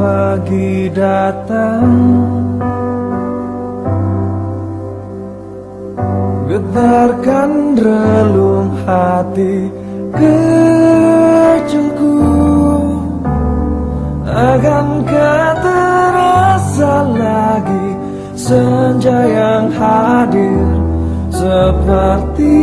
lagi datang. Getarkan relung hati kecilku Akankah terasa lagi senja yang hadir seperti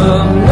some